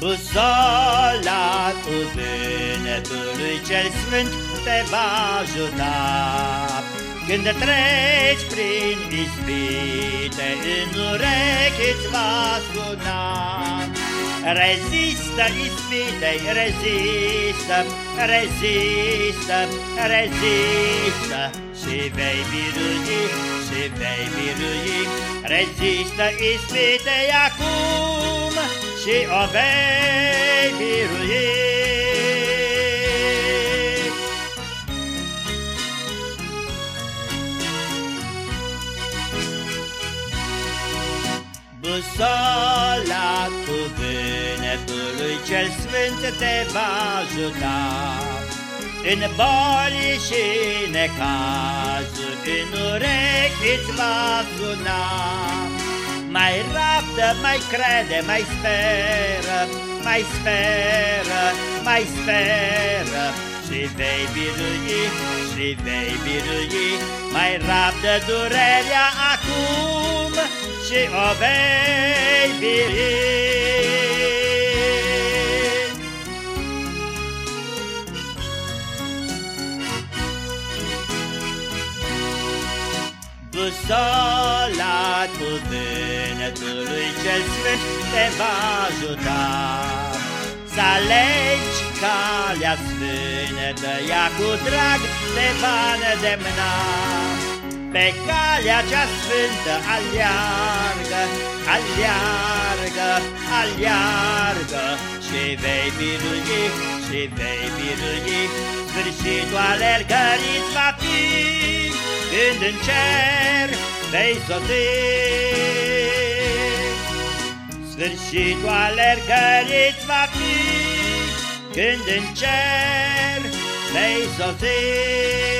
Busola cuvântului cel sfânt te va ajuta. Când treci prin ispite, în urechi îți va suna. Rezistă ispitei, rezistă, rezistă, rezistă. Și vei birui, și vei birui. Rezistă ispitei acum și o vei birui. Busola cuvântului cel sfânt te va ajuta În boli și necazuri, în urechi îți va suna mai rabdă, mai crede, mai speră, mai speră, mai speră. Și vei birui, și vei birui Mai rabdă durerea acum și o vei birui. Busola cuvântului cel sfânt te va ajuta. Să alegi calea sfântă, ea cu drag te va nedemna. Pe calea cea sfântă aleargă, aleargă, aleargă. Și vei birui, și vei birui Sfârșitul alergării va fi. Când în cer vei sosi. Sfârșitul alergăriți va fi când în cer vei sosi.